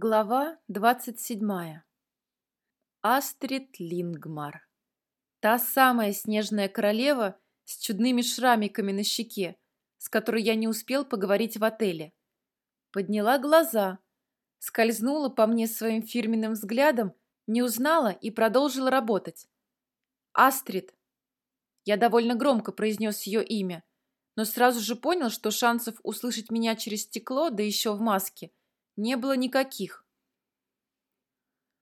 Глава двадцать седьмая. Астрид Лингмар. Та самая снежная королева с чудными шрамиками на щеке, с которой я не успел поговорить в отеле. Подняла глаза, скользнула по мне своим фирменным взглядом, не узнала и продолжила работать. Астрид. Я довольно громко произнес ее имя, но сразу же понял, что шансов услышать меня через стекло, да еще в маске – не было никаких.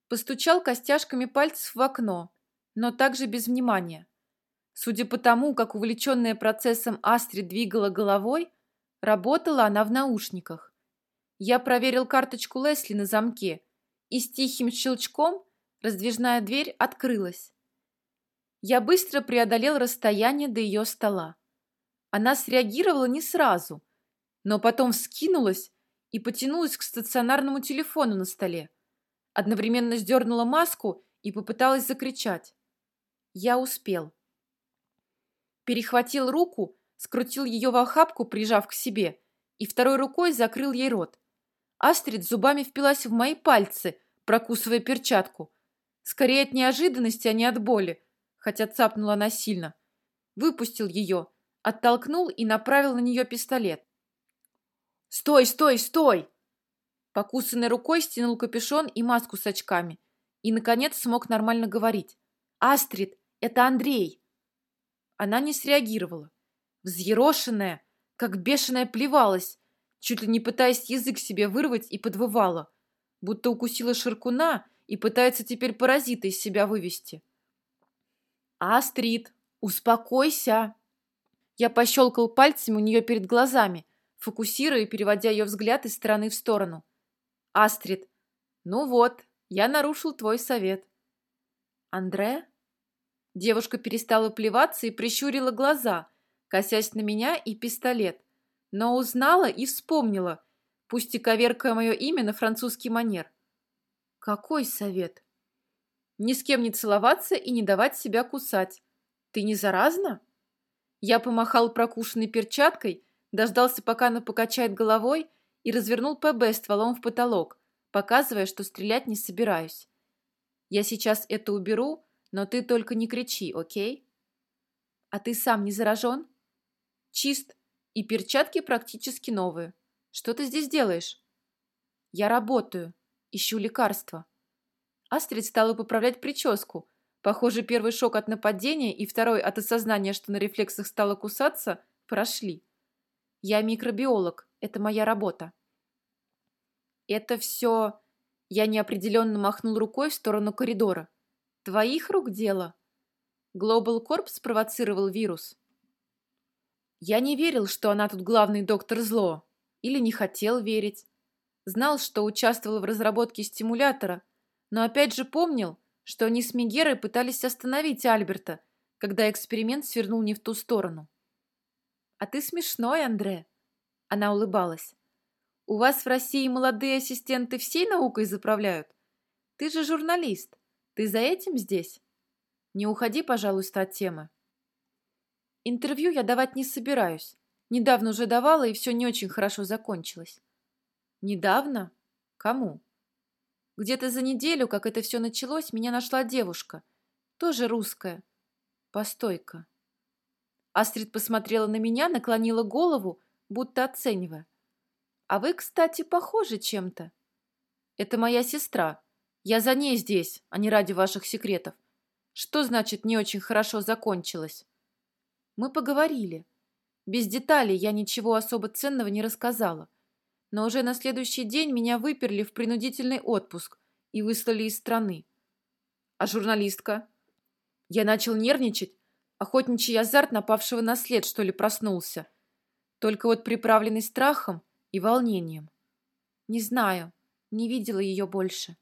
Постучал костяшками пальцев в окно, но также без внимания. Судя по тому, как увлеченная процессом Астрид двигала головой, работала она в наушниках. Я проверил карточку Лесли на замке, и с тихим щелчком раздвижная дверь открылась. Я быстро преодолел расстояние до ее стола. Она среагировала не сразу, но потом вскинулась и потянулась к стационарному телефону на столе. Одновременно сдернула маску и попыталась закричать. Я успел. Перехватил руку, скрутил ее в охапку, прижав к себе, и второй рукой закрыл ей рот. Астрид зубами впилась в мои пальцы, прокусывая перчатку. Скорее от неожиданности, а не от боли, хотя цапнула она сильно. Выпустил ее, оттолкнул и направил на нее пистолет. «Стой, стой, стой!» Покусанной рукой стянул капюшон и маску с очками. И, наконец, смог нормально говорить. «Астрид, это Андрей!» Она не среагировала. Взъерошенная, как бешеная плевалась, чуть ли не пытаясь язык себе вырвать и подвывала, будто укусила ширкуна и пытается теперь паразита из себя вывести. «Астрид, успокойся!» Я пощелкал пальцами у нее перед глазами, фокусируя и переводя ее взгляд из стороны в сторону. «Астрид, ну вот, я нарушил твой совет». «Андре?» Девушка перестала плеваться и прищурила глаза, косясь на меня и пистолет, но узнала и вспомнила, пусть и коверкая мое имя на французский манер. «Какой совет?» «Ни с кем не целоваться и не давать себя кусать. Ты не заразна?» Я помахал прокушенной перчаткой дождался, пока она покачает головой, и развернул ПБ стволом в потолок, показывая, что стрелять не собираюсь. «Я сейчас это уберу, но ты только не кричи, окей?» «А ты сам не заражен?» «Чист, и перчатки практически новые. Что ты здесь делаешь?» «Я работаю, ищу лекарства». Астрид стала поправлять прическу. Похоже, первый шок от нападения и второй от осознания, что на рефлексах стала кусаться, прошли. Я микробиолог. Это моя работа. Это все... Я неопределенно махнул рукой в сторону коридора. Твоих рук дело? Global Corp спровоцировал вирус. Я не верил, что она тут главный доктор зло. Или не хотел верить. Знал, что участвовал в разработке стимулятора, но опять же помнил, что они с Мегерой пытались остановить Альберта, когда эксперимент свернул не в ту сторону. «А ты смешной, Андре!» Она улыбалась. «У вас в России молодые ассистенты всей наукой заправляют? Ты же журналист. Ты за этим здесь? Не уходи, пожалуйста, от темы». Интервью я давать не собираюсь. Недавно уже давала, и все не очень хорошо закончилось. Недавно? Кому? Где-то за неделю, как это все началось, меня нашла девушка. Тоже русская. Постойка. Астрид посмотрела на меня, наклонила голову, будто оценивая. «А вы, кстати, похожи чем-то». «Это моя сестра. Я за ней здесь, а не ради ваших секретов. Что значит не очень хорошо закончилось?» «Мы поговорили. Без деталей я ничего особо ценного не рассказала. Но уже на следующий день меня выперли в принудительный отпуск и выслали из страны. А журналистка?» Я начал нервничать, Охотничий азарт напавшего на след, что ли, проснулся. Только вот приправленный страхом и волнением. Не знаю, не видела ее больше.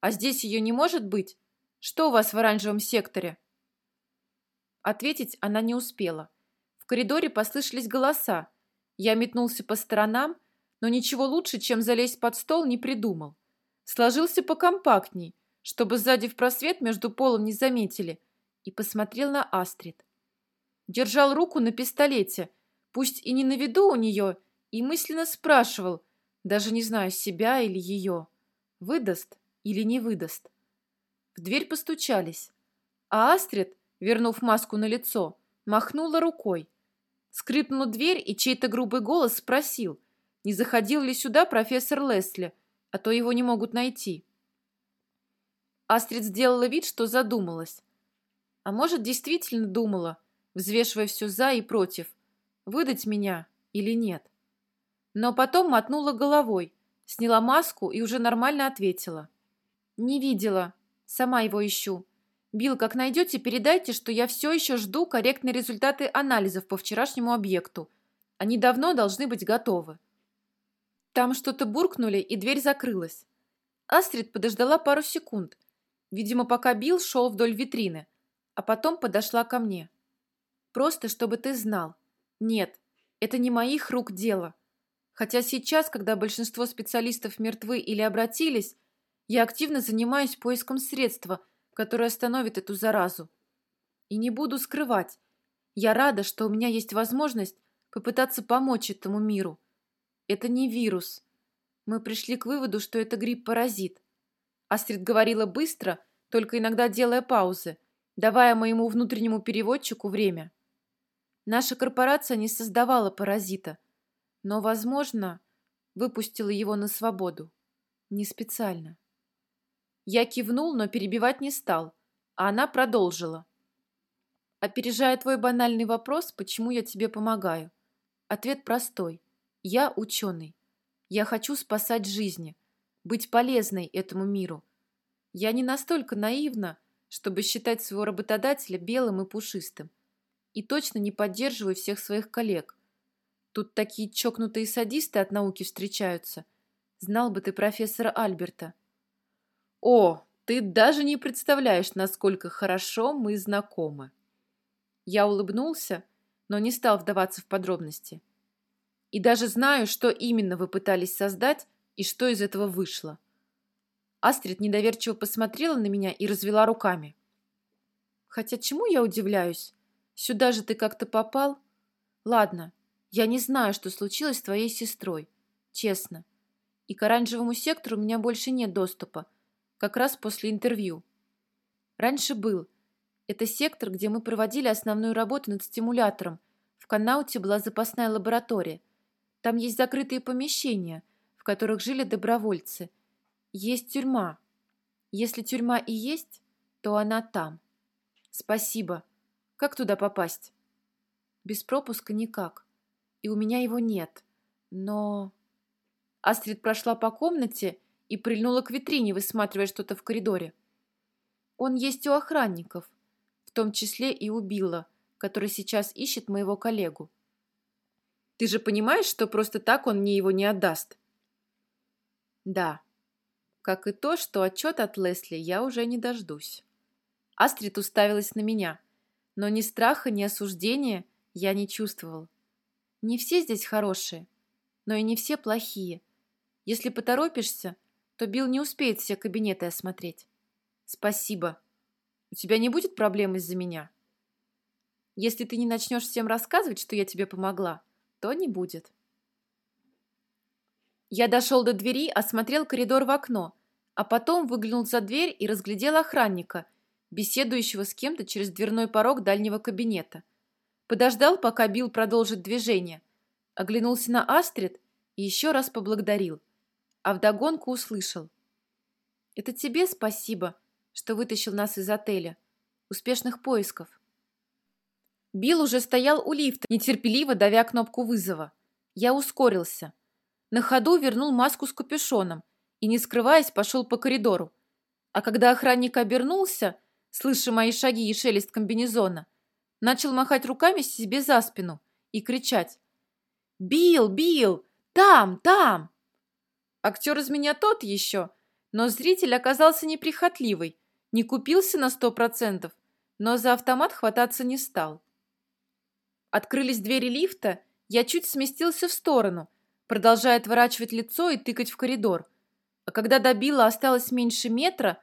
А здесь ее не может быть? Что у вас в оранжевом секторе? Ответить она не успела. В коридоре послышались голоса. Я метнулся по сторонам, но ничего лучше, чем залезть под стол, не придумал. Сложился покомпактней, чтобы сзади в просвет между полом не заметили – и посмотрел на Астрид. Держал руку на пистолете, пусть и не на виду у нее, и мысленно спрашивал, даже не знаю, себя или ее. Выдаст или не выдаст? В дверь постучались, а Астрид, вернув маску на лицо, махнула рукой. Скрипнула дверь, и чей-то грубый голос спросил, не заходил ли сюда профессор Лесли, а то его не могут найти. Астрид сделала вид, что задумалась. А может, действительно думала, взвешивая все за и против, выдать меня или нет. Но потом мотнула головой, сняла маску и уже нормально ответила. «Не видела. Сама его ищу. Билл, как найдете, передайте, что я все еще жду корректные результаты анализов по вчерашнему объекту. Они давно должны быть готовы». Там что-то буркнули, и дверь закрылась. Астрид подождала пару секунд, видимо, пока Билл шел вдоль витрины, а потом подошла ко мне. «Просто, чтобы ты знал. Нет, это не моих рук дело. Хотя сейчас, когда большинство специалистов мертвы или обратились, я активно занимаюсь поиском средства, которое остановит эту заразу. И не буду скрывать, я рада, что у меня есть возможность попытаться помочь этому миру. Это не вирус. Мы пришли к выводу, что это грипп-паразит. Астрид говорила быстро, только иногда делая паузы, давая моему внутреннему переводчику время. Наша корпорация не создавала паразита, но, возможно, выпустила его на свободу. Не специально. Я кивнул, но перебивать не стал, а она продолжила. Опережая твой банальный вопрос, почему я тебе помогаю? Ответ простой. Я ученый. Я хочу спасать жизни, быть полезной этому миру. Я не настолько наивна, чтобы считать своего работодателя белым и пушистым. И точно не поддерживаю всех своих коллег. Тут такие чокнутые садисты от науки встречаются. Знал бы ты профессора Альберта. О, ты даже не представляешь, насколько хорошо мы знакомы. Я улыбнулся, но не стал вдаваться в подробности и даже знаю, что именно вы пытались создать и что из этого вышло. Астрид недоверчиво посмотрела на меня и развела руками. Хотя чему я удивляюсь? Сюда же ты как-то попал? Ладно, я не знаю, что случилось с твоей сестрой. Честно. И к оранжевому сектору у меня больше нет доступа. Как раз после интервью. Раньше был. Это сектор, где мы проводили основную работу над стимулятором. В Канауте была запасная лаборатория. Там есть закрытые помещения, в которых жили добровольцы. Есть тюрьма. Если тюрьма и есть, то она там. Спасибо. Как туда попасть? Без пропуска никак. И у меня его нет. Но... Астрид прошла по комнате и прильнула к витрине, высматривая что-то в коридоре. Он есть у охранников, в том числе и у Билла, который сейчас ищет моего коллегу. Ты же понимаешь, что просто так он мне его не отдаст? Да. Как и то, что отчет от Лесли я уже не дождусь. Астрид уставилась на меня, но ни страха, ни осуждения я не чувствовал. Не все здесь хорошие, но и не все плохие. Если поторопишься, то Билл не успеет все кабинеты осмотреть. Спасибо. У тебя не будет проблем из-за меня? Если ты не начнешь всем рассказывать, что я тебе помогла, то не будет. Я дошел до двери, осмотрел коридор в окно, а потом выглянул за дверь и разглядел охранника, беседующего с кем-то через дверной порог дальнего кабинета. Подождал, пока Билл продолжит движение, оглянулся на Астрид и еще раз поблагодарил, а вдогонку услышал. «Это тебе спасибо, что вытащил нас из отеля. Успешных поисков!» Билл уже стоял у лифта, нетерпеливо давя кнопку вызова. Я ускорился. На ходу вернул маску с капюшоном и, не скрываясь, пошел по коридору. А когда охранник обернулся, слыша мои шаги и шелест комбинезона, начал махать руками себе за спину и кричать. «Билл! Билл! Там! Там!» Актер из меня тот еще, но зритель оказался неприхотливый, не купился на сто процентов, но за автомат хвататься не стал. Открылись двери лифта, я чуть сместился в сторону, продолжая отворачивать лицо и тыкать в коридор. А когда добила осталось меньше метра,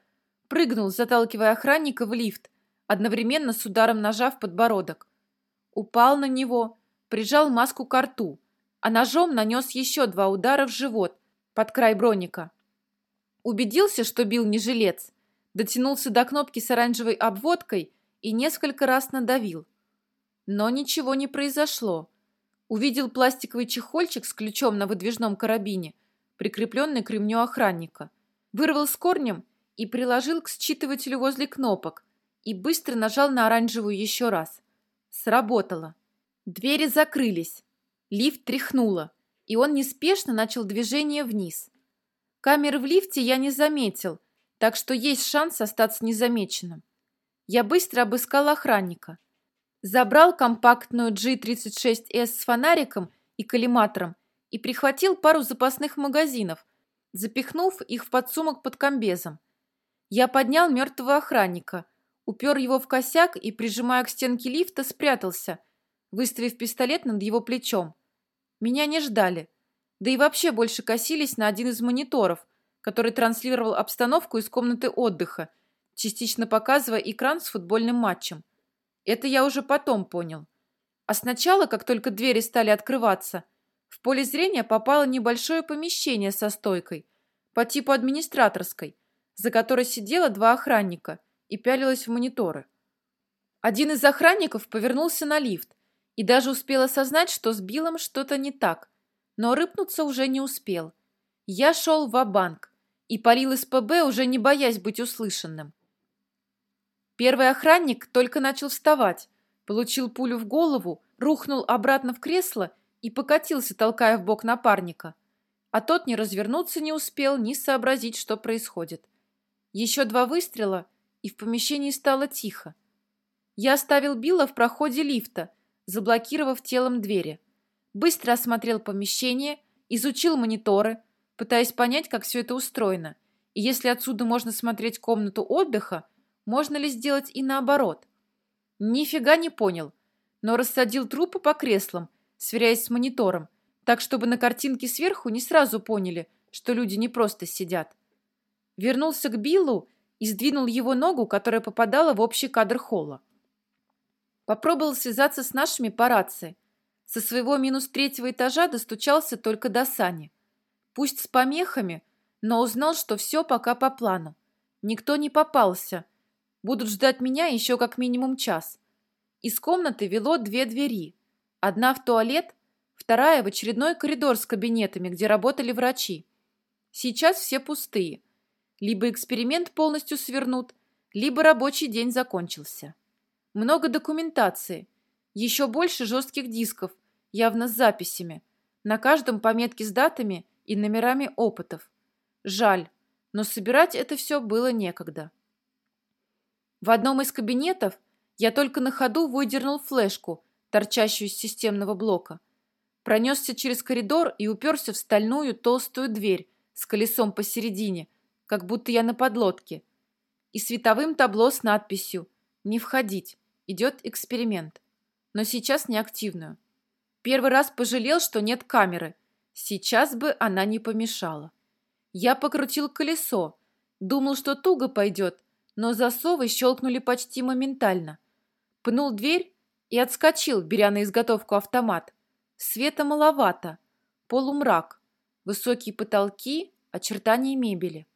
прыгнул, заталкивая охранника в лифт, одновременно с ударом ножа в подбородок. Упал на него, прижал маску к рту, а ножом нанес еще два удара в живот, под край броника. Убедился, что бил не жилец, дотянулся до кнопки с оранжевой обводкой и несколько раз надавил. Но ничего не произошло. Увидел пластиковый чехольчик с ключом на выдвижном карабине, прикрепленный к ремню охранника. Вырвал с корнем и приложил к считывателю возле кнопок и быстро нажал на оранжевую еще раз. Сработало. Двери закрылись. Лифт тряхнуло, и он неспешно начал движение вниз. Камеры в лифте я не заметил, так что есть шанс остаться незамеченным. Я быстро обыскал охранника. Забрал компактную G36S с фонариком и коллиматором и прихватил пару запасных магазинов, запихнув их в подсумок под комбезом. Я поднял мертвого охранника, упер его в косяк и, прижимая к стенке лифта, спрятался, выставив пистолет над его плечом. Меня не ждали, да и вообще больше косились на один из мониторов, который транслировал обстановку из комнаты отдыха, частично показывая экран с футбольным матчем. Это я уже потом понял. А сначала, как только двери стали открываться, в поле зрения попало небольшое помещение со стойкой, по типу администраторской, за которой сидело два охранника и пялилось в мониторы. Один из охранников повернулся на лифт и даже успел осознать, что с Биллом что-то не так, но рыпнуться уже не успел. Я шел в банк и парил из ПБ, уже не боясь быть услышанным. Первый охранник только начал вставать, получил пулю в голову, рухнул обратно в кресло и покатился, толкая в бок напарника. А тот ни развернуться не успел, ни сообразить, что происходит. Еще два выстрела, и в помещении стало тихо. Я оставил Билла в проходе лифта, заблокировав телом двери. Быстро осмотрел помещение, изучил мониторы, пытаясь понять, как все это устроено, и если отсюда можно смотреть комнату отдыха, можно ли сделать и наоборот. Нифига не понял, но рассадил трупы по креслам, сверяясь с монитором, так чтобы на картинке сверху не сразу поняли, что люди не просто сидят. Вернулся к Биллу и сдвинул его ногу, которая попадала в общий кадр холла. Попробовал связаться с нашими по рации. Со своего минус третьего этажа достучался только до Сани. Пусть с помехами, но узнал, что все пока по плану. Никто не попался. Будут ждать меня еще как минимум час. Из комнаты вело две двери. Одна в туалет, вторая в очередной коридор с кабинетами, где работали врачи. Сейчас все пустые. Либо эксперимент полностью свернут, либо рабочий день закончился. Много документации, еще больше жестких дисков, явно с записями. На каждом пометки с датами и номерами опытов. Жаль, но собирать это все было некогда. В одном из кабинетов я только на ходу выдернул флешку, торчащую из системного блока. Пронесся через коридор и уперся в стальную толстую дверь с колесом посередине, как будто я на подлодке, и световым табло с надписью «Не входить, идет эксперимент», но сейчас неактивную. Первый раз пожалел, что нет камеры. Сейчас бы она не помешала. Я покрутил колесо, думал, что туго пойдет, но засовы щелкнули почти моментально. Пнул дверь и отскочил, беря на изготовку автомат. Света маловато, полумрак, высокие потолки, очертания мебели.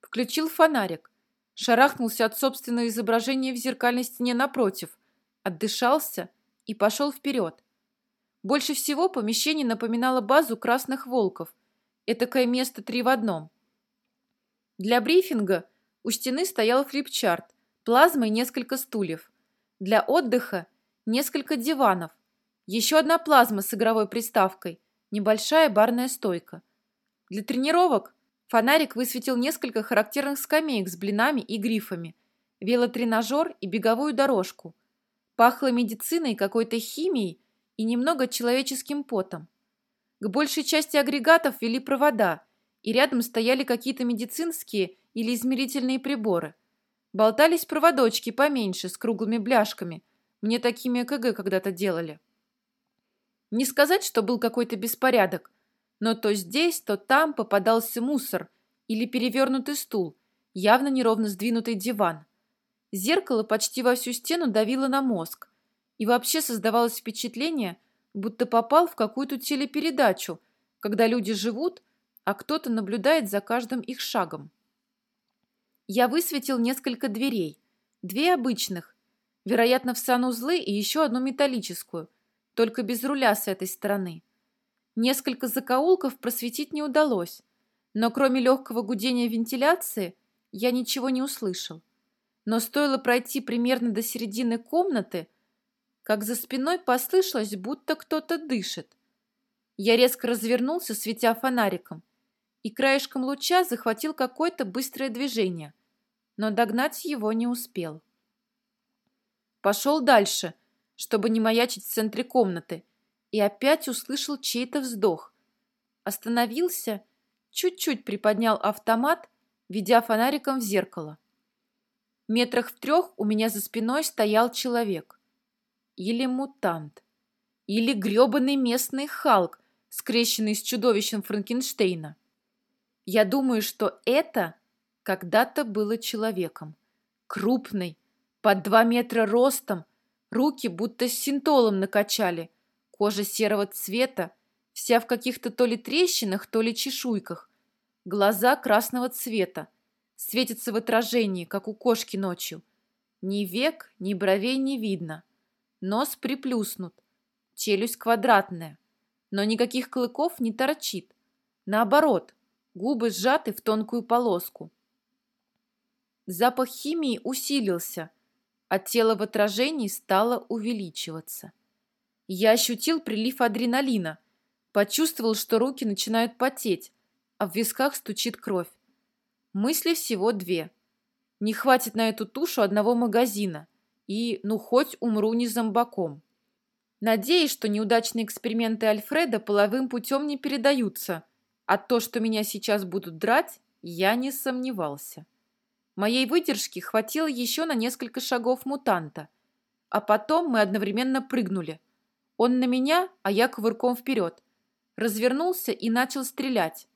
Включил фонарик. Шарахнулся от собственного изображения в зеркальной стене напротив. Отдышался и пошел вперед. Больше всего помещение напоминало базу красных волков. Этакое место три в одном. Для брифинга у стены стоял флипчарт, плазма и несколько стульев. Для отдыха несколько диванов. Еще одна плазма с игровой приставкой, небольшая барная стойка. Для тренировок Фонарик высветил несколько характерных скамеек с блинами и грифами, велотренажер и беговую дорожку. Пахло медициной, какой-то химией и немного человеческим потом. К большей части агрегатов вели провода, и рядом стояли какие-то медицинские или измерительные приборы. Болтались проводочки поменьше, с круглыми бляшками. Мне такими ЭКГ когда-то делали. Не сказать, что был какой-то беспорядок, но то здесь, то там попадался мусор или перевернутый стул, явно неровно сдвинутый диван. Зеркало почти во всю стену давило на мозг, и вообще создавалось впечатление, будто попал в какую-то телепередачу, когда люди живут, а кто-то наблюдает за каждым их шагом. Я высветил несколько дверей. Две обычных, вероятно, в санузлы и еще одну металлическую, только без руля с этой стороны. Несколько закоулков просветить не удалось, но кроме легкого гудения вентиляции я ничего не услышал. Но стоило пройти примерно до середины комнаты, как за спиной послышалось, будто кто-то дышит. Я резко развернулся, светя фонариком, и краешком луча захватил какое-то быстрое движение, но догнать его не успел. Пошел дальше, чтобы не маячить в центре комнаты, и опять услышал чей-то вздох. Остановился, чуть-чуть приподнял автомат, ведя фонариком в зеркало. Метрах в трех у меня за спиной стоял человек. Или мутант. Или гребаный местный Халк, скрещенный с чудовищем Франкенштейна. Я думаю, что это когда-то было человеком. Крупный, под два метра ростом, руки будто с синтолом накачали, кожа серого цвета, вся в каких-то то ли трещинах, то ли чешуйках, глаза красного цвета, светятся в отражении, как у кошки ночью. Ни век, ни бровей не видно. Нос приплюснут, челюсть квадратная, но никаких клыков не торчит. Наоборот, губы сжаты в тонкую полоску. Запах химии усилился, а тело в отражении стало увеличиваться. Я ощутил прилив адреналина, почувствовал, что руки начинают потеть, а в висках стучит кровь. Мысли всего две. Не хватит на эту тушу одного магазина, и, ну, хоть умру не зомбаком. Надеюсь, что неудачные эксперименты Альфреда половым путем не передаются – а то, что меня сейчас будут драть, я не сомневался. Моей выдержки хватило еще на несколько шагов мутанта. А потом мы одновременно прыгнули. Он на меня, а я кувырком вперед. Развернулся и начал стрелять.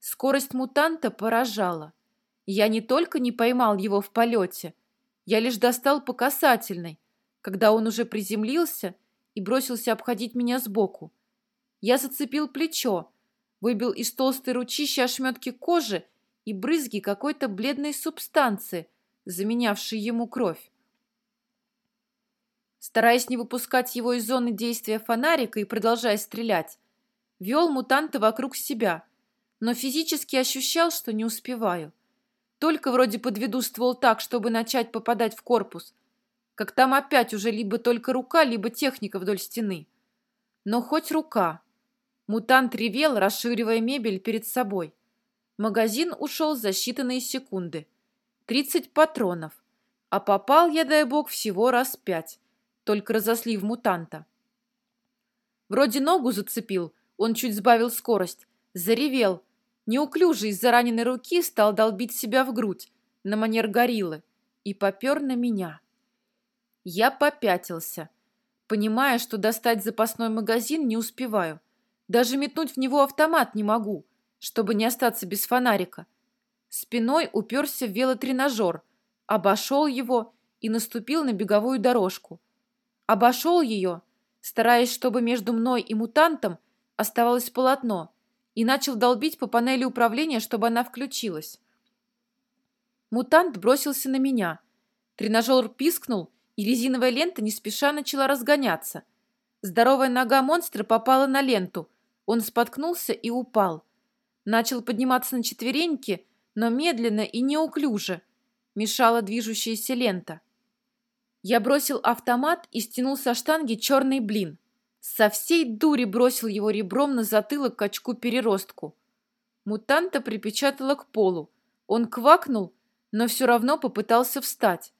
Скорость мутанта поражала. Я не только не поймал его в полете, я лишь достал по касательной, когда он уже приземлился и бросился обходить меня сбоку. Я зацепил плечо, выбил из толстой ручищи ошметки кожи и брызги какой-то бледной субстанции, заменявшей ему кровь. Стараясь не выпускать его из зоны действия фонарика и продолжая стрелять, вел мутанта вокруг себя, но физически ощущал, что не успеваю. Только вроде подведу ствол так, чтобы начать попадать в корпус, как там опять уже либо только рука, либо техника вдоль стены. Но хоть рука. Мутант ревел, расширивая мебель перед собой. Магазин ушел за считанные секунды. Тридцать патронов. А попал я, дай бог, всего раз пять, только разослив мутанта. Вроде ногу зацепил, он чуть сбавил скорость. Заревел. Неуклюже из-за раненой руки стал долбить себя в грудь, на манер гориллы, и попер на меня. Я попятился, понимая, что достать запасной магазин не успеваю. Даже метнуть в него автомат не могу, чтобы не остаться без фонарика. Спиной уперся в велотренажер, обошел его и наступил на беговую дорожку. Обошел ее, стараясь, чтобы между мной и мутантом оставалось полотно, и начал долбить по панели управления, чтобы она включилась. Мутант бросился на меня. Тренажер пискнул, и резиновая лента не спеша начала разгоняться. Здоровая нога монстра попала на ленту. Он споткнулся и упал. Начал подниматься на четвереньки, но медленно и неуклюже. Мешала движущаяся лента. Я бросил автомат и стянул со штанги черный блин. Со всей дури бросил его ребром на затылок качку-переростку. Мутанта припечатало к полу. Он квакнул, но все равно попытался встать.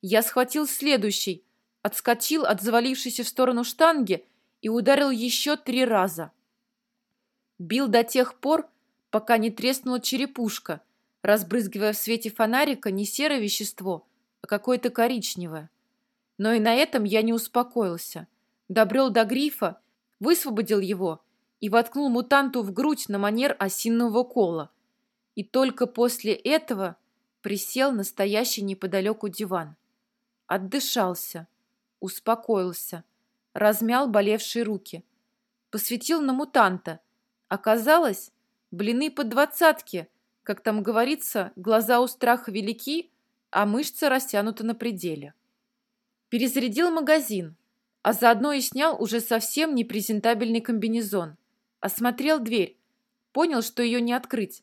Я схватил следующий, отскочил от завалившейся в сторону штанги и ударил еще три раза. Бил до тех пор, пока не треснула черепушка, разбрызгивая в свете фонарика не серое вещество, а какое-то коричневое. Но и на этом я не успокоился. Добрел до грифа, высвободил его и воткнул мутанту в грудь на манер осинного кола. И только после этого присел на стоящий неподалеку диван. Отдышался, успокоился, размял болевшие руки. Посветил на мутанта. Оказалось, Блины под двадцатки. Как там говорится, глаза у страха велики, а мышцы растянуты на пределе. Перезарядил магазин, а заодно и снял уже совсем непрезентабельный комбинезон. Осмотрел дверь, понял, что ее не открыть.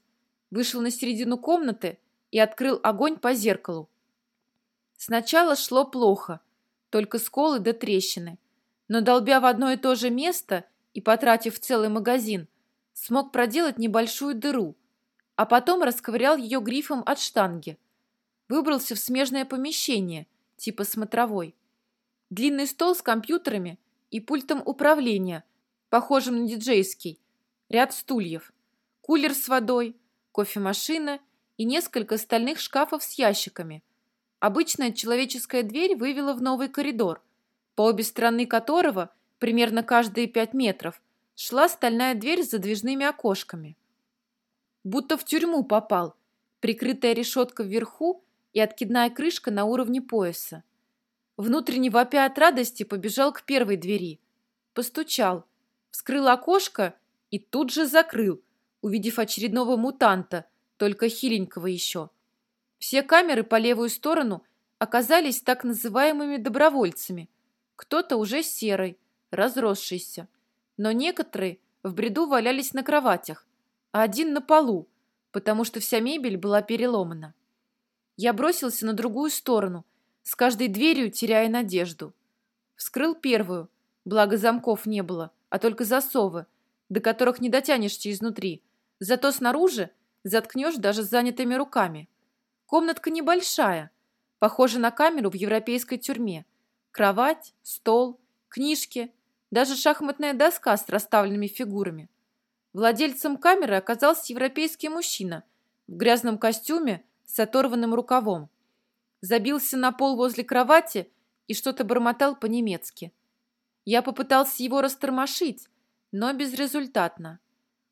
Вышел на середину комнаты и открыл огонь по зеркалу. Сначала шло плохо, только сколы да трещины. Но долбя в одно и то же место и потратив целый магазин, смог проделать небольшую дыру, а потом расковырял ее грифом от штанги. Выбрался в смежное помещение, типа смотровой. Длинный стол с компьютерами и пультом управления, похожим на диджейский, ряд стульев, кулер с водой, кофемашина и несколько стальных шкафов с ящиками. Обычная человеческая дверь вывела в новый коридор, по обе стороны которого, примерно каждые пять метров, шла стальная дверь с задвижными окошками. Будто в тюрьму попал, прикрытая решетка вверху и откидная крышка на уровне пояса. Внутренне вопя от радости побежал к первой двери. Постучал, вскрыл окошко и тут же закрыл, увидев очередного мутанта, только хиленького еще. Все камеры по левую сторону оказались так называемыми добровольцами. Кто-то уже серый, разросшийся. Но некоторые в бреду валялись на кроватях, а один на полу, потому что вся мебель была переломана. Я бросился на другую сторону, с каждой дверью теряя надежду. Вскрыл первую, благо замков не было, а только засовы, до которых не дотянешься изнутри. Зато снаружи заткнешь даже занятыми руками. Комнатка небольшая, похожа на камеру в европейской тюрьме. Кровать, стол, книжки, даже шахматная доска с расставленными фигурами. Владельцем камеры оказался европейский мужчина в грязном костюме с оторванным рукавом. Забился на пол возле кровати и что-то бормотал по-немецки. Я попытался его растормошить, но безрезультатно.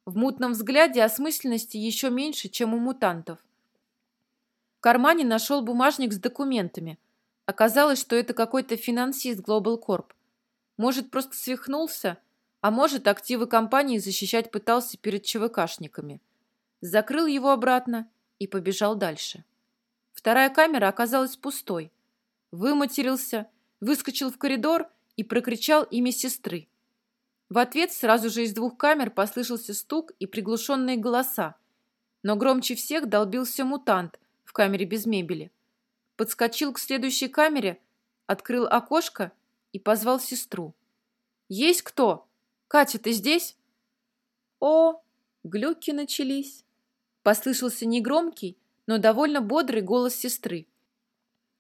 В мутном взгляде осмысленности еще меньше, чем у мутантов. В кармане нашел бумажник с документами. Оказалось, что это какой-то финансист Global Corp. Может, просто свихнулся, а может, активы компании защищать пытался перед ЧВКшниками. Закрыл его обратно и побежал дальше. Вторая камера оказалась пустой. Выматерился, выскочил в коридор и прокричал имя сестры. В ответ сразу же из двух камер послышался стук и приглушенные голоса. Но громче всех долбился мутант в камере без мебели. Подскочил к следующей камере, открыл окошко и позвал сестру. «Есть кто? Катя, ты здесь?» «О, глюки начались!» Послышался негромкий, но довольно бодрый голос сестры.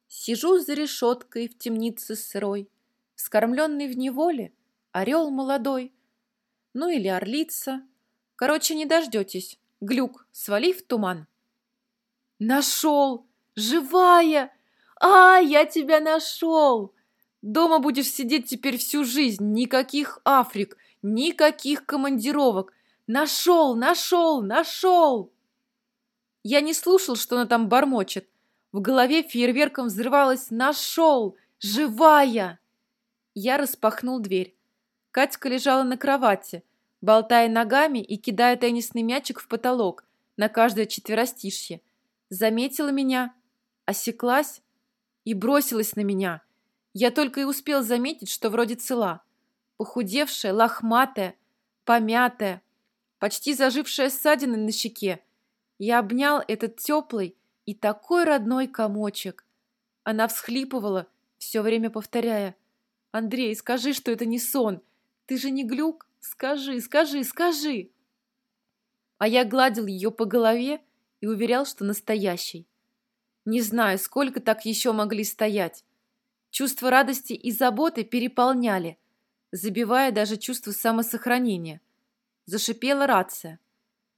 «Сижу за решеткой в темнице сырой, скормленный в неволе, орел молодой, ну или орлица. Короче, не дождетесь. Глюк, свали в туман. Нашел! Живая! А, я тебя нашел! Дома будешь сидеть теперь всю жизнь. Никаких Африк, никаких командировок. Нашел, нашел, нашел! Я не слушал, что она там бормочет. В голове фейерверком взрывалось «Нашел! Живая!» Я распахнул дверь. Катька лежала на кровати, болтая ногами и кидая теннисный мячик в потолок на каждое четверостишье. Заметила меня, осеклась и бросилась на меня. Я только и успел заметить, что вроде цела. Похудевшая, лохматая, помятая, почти зажившая ссадина на щеке. Я обнял этот теплый и такой родной комочек. Она всхлипывала, все время повторяя. «Андрей, скажи, что это не сон!» Ты же не глюк? Скажи, скажи, скажи!» А я гладил ее по голове и уверял, что настоящий. Не знаю, сколько так еще могли стоять. Чувство радости и заботы переполняли, забивая даже чувство самосохранения. Зашипела рация.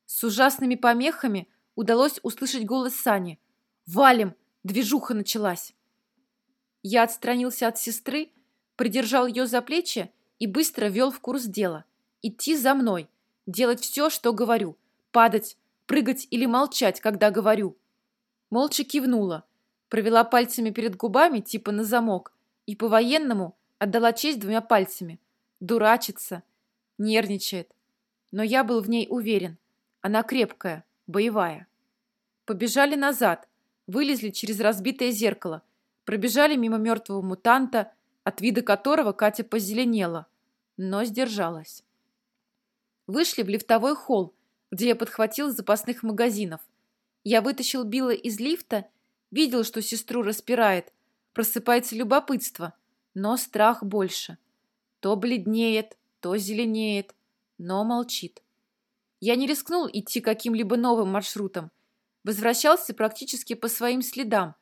С ужасными помехами удалось услышать голос Сани. «Валим! Движуха началась!» Я отстранился от сестры, придержал ее за плечи и быстро вел в курс дела. Идти за мной, делать все, что говорю, падать, прыгать или молчать, когда говорю. Молча кивнула, провела пальцами перед губами, типа на замок, и по-военному отдала честь двумя пальцами. Дурачится, нервничает. Но я был в ней уверен. Она крепкая, боевая. Побежали назад, вылезли через разбитое зеркало, пробежали мимо мертвого мутанта, от вида которого Катя позеленела, но сдержалась. Вышли в лифтовой холл, где я подхватил запасных магазинов. Я вытащил Билла из лифта, видел, что сестру распирает, просыпается любопытство, но страх больше. То бледнеет, то зеленеет, но молчит. Я не рискнул идти каким-либо новым маршрутом. Возвращался практически по своим следам.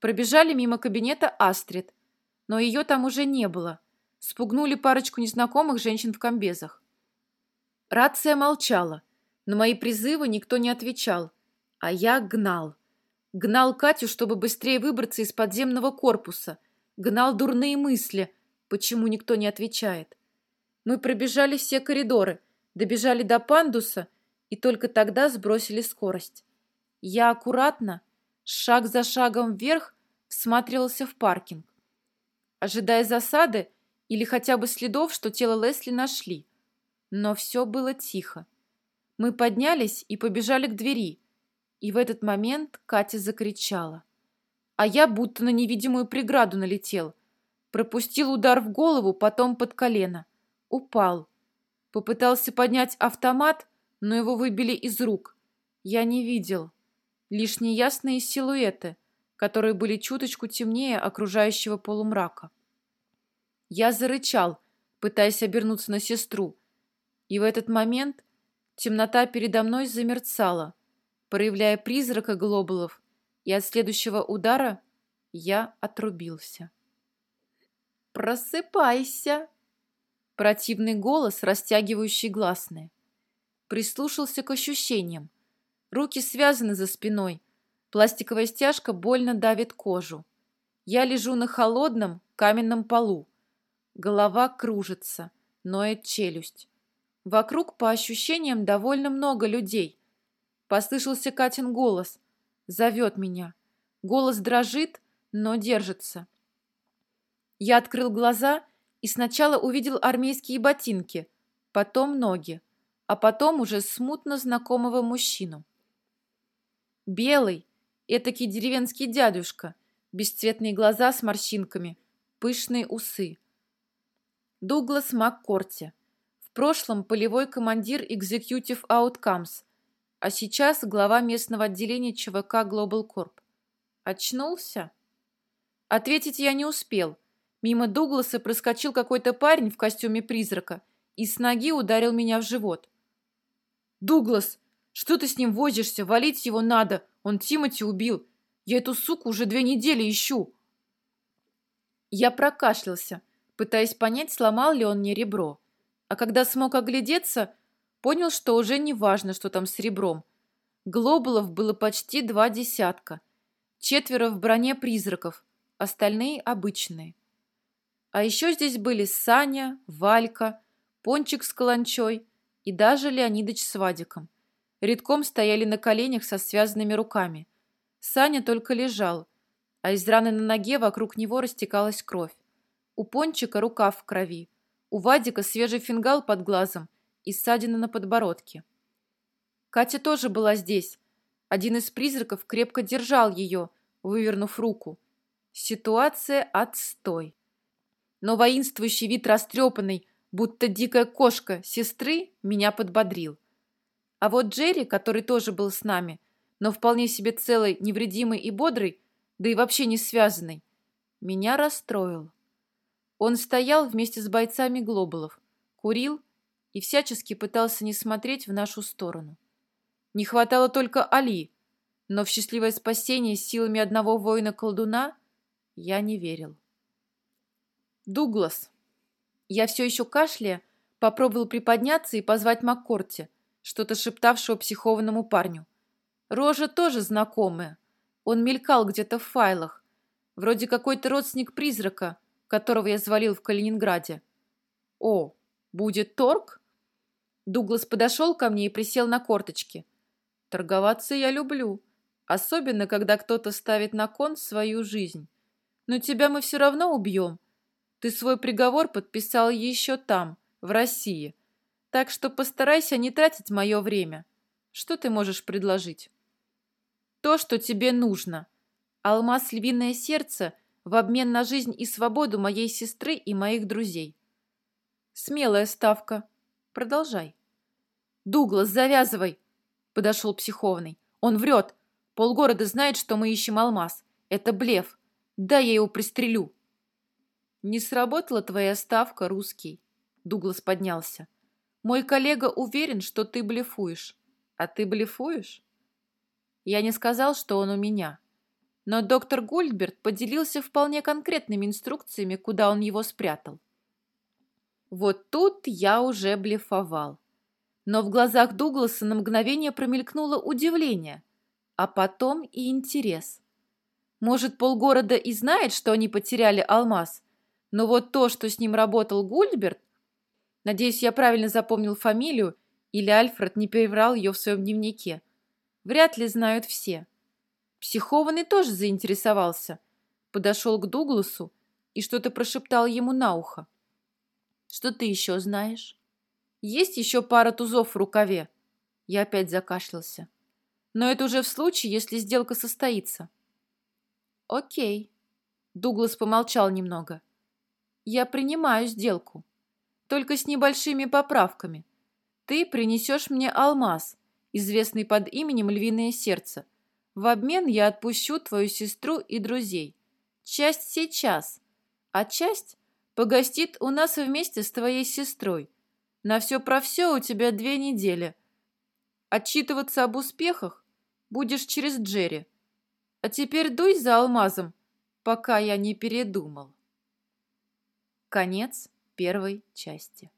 Пробежали мимо кабинета Астрид, но ее там уже не было. Спугнули парочку незнакомых женщин в комбезах. Рация молчала. На мои призывы никто не отвечал. А я гнал. Гнал Катю, чтобы быстрее выбраться из подземного корпуса. Гнал дурные мысли, почему никто не отвечает. Мы пробежали все коридоры, добежали до пандуса и только тогда сбросили скорость. Я аккуратно, шаг за шагом вверх, всматривался в паркинг, ожидая засады или хотя бы следов, что тело Лесли нашли. Но все было тихо. Мы поднялись и побежали к двери. И в этот момент Катя закричала. А я будто на невидимую преграду налетел. Пропустил удар в голову, потом под колено. Упал. Попытался поднять автомат, но его выбили из рук. Я не видел. Лишь неясные силуэты, которые были чуточку темнее окружающего полумрака. Я зарычал, пытаясь обернуться на сестру, и в этот момент темнота передо мной замерцала, проявляя призрака глобулов, и от следующего удара я отрубился. «Просыпайся!» Противный голос, растягивающий гласные. Прислушался к ощущениям. Руки связаны за спиной. Пластиковая стяжка больно давит кожу. Я лежу на холодном каменном полу. Голова кружится, ноет челюсть. Вокруг, по ощущениям, довольно много людей. Послышался Катин голос. Зовет меня. Голос дрожит, но держится. Я открыл глаза и сначала увидел армейские ботинки, потом ноги, а потом уже смутно знакомого мужчину. Белый, этакий деревенский дядюшка, бесцветные глаза с морщинками, пышные усы. Дуглас Маккорти прошлом полевой командир Executive Outcomes, а сейчас глава местного отделения ЧВК Global Corp. Очнулся? Ответить я не успел. Мимо Дугласа проскочил какой-то парень в костюме призрака и с ноги ударил меня в живот. «Дуглас, что ты с ним возишься? Валить его надо. Он Тимати убил. Я эту суку уже две недели ищу». Я прокашлялся, пытаясь понять, сломал ли он мне ребро. А когда смог оглядеться, понял, что уже не важно, что там с ребром. Глобулов было почти два десятка. Четверо в броне призраков, остальные обычные. А еще здесь были Саня, Валька, Пончик с Каланчой и даже Леонидыч с Вадиком. Редком стояли на коленях со связанными руками. Саня только лежал, а из раны на ноге вокруг него растекалась кровь. У Пончика рука в крови, у Вадика свежий фингал под глазом и ссадина на подбородке. Катя тоже была здесь. Один из призраков крепко держал ее, вывернув руку. Ситуация отстой. Но воинствующий вид растрепанной, будто дикая кошка, сестры меня подбодрил. А вот Джерри, который тоже был с нами, но вполне себе целый, невредимый и бодрый, да и вообще не связанный, меня расстроил. Он стоял вместе с бойцами глобалов, курил и всячески пытался не смотреть в нашу сторону. Не хватало только Али, но в счастливое спасение силами одного воина-колдуна я не верил. Дуглас. Я все еще кашляя, попробовал приподняться и позвать Маккорти, что-то шептавшего психованному парню. Рожа тоже знакомая. Он мелькал где-то в файлах. Вроде какой-то родственник призрака, которого я звалил в Калининграде. О, будет торг? Дуглас подошел ко мне и присел на корточки. Торговаться я люблю, особенно когда кто-то ставит на кон свою жизнь. Но тебя мы все равно убьем. Ты свой приговор подписал еще там, в России. Так что постарайся не тратить мое время. Что ты можешь предложить? То, что тебе нужно. Алмаз львиное сердце в обмен на жизнь и свободу моей сестры и моих друзей. Смелая ставка. Продолжай. Дуглас, завязывай, подошел психованный. Он врет. Полгорода знает, что мы ищем алмаз. Это блеф. Да, я его пристрелю. Не сработала твоя ставка, русский. Дуглас поднялся. Мой коллега уверен, что ты блефуешь. А ты блефуешь? Я не сказал, что он у меня. Но доктор Гольдберт поделился вполне конкретными инструкциями, куда он его спрятал. Вот тут я уже блефовал. Но в глазах Дугласа на мгновение промелькнуло удивление, а потом и интерес. Может, полгорода и знает, что они потеряли алмаз, но вот то, что с ним работал Гульдберт, надеюсь, я правильно запомнил фамилию, или Альфред не переврал ее в своем дневнике, вряд ли знают все. Психованный тоже заинтересовался, подошел к Дугласу и что-то прошептал ему на ухо. «Что ты еще знаешь?» «Есть еще пара тузов в рукаве». Я опять закашлялся. «Но это уже в случае, если сделка состоится». «Окей». Дуглас помолчал немного. Я принимаю сделку. Только с небольшими поправками. Ты принесешь мне алмаз, известный под именем Львиное Сердце. В обмен я отпущу твою сестру и друзей. Часть сейчас, а часть погостит у нас вместе с твоей сестрой. На все про все у тебя две недели. Отчитываться об успехах будешь через Джерри. А теперь дуй за алмазом, пока я не передумал. Конец первой части.